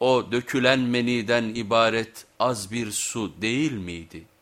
o dökülen meniden ibaret az bir su değil miydi?''